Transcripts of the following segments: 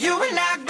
you and I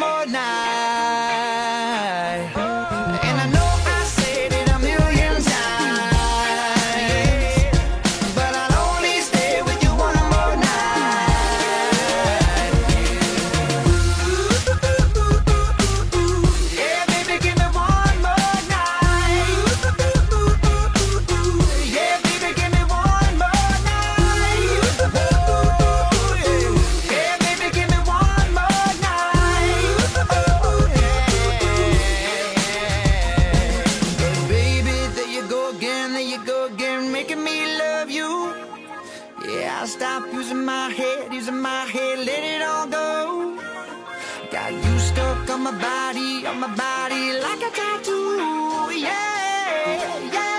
more night. Yeah, I'll stop using my head, using my head, let it all go. Got you stuck on my body, on my body like a tattoo. Yeah, yeah.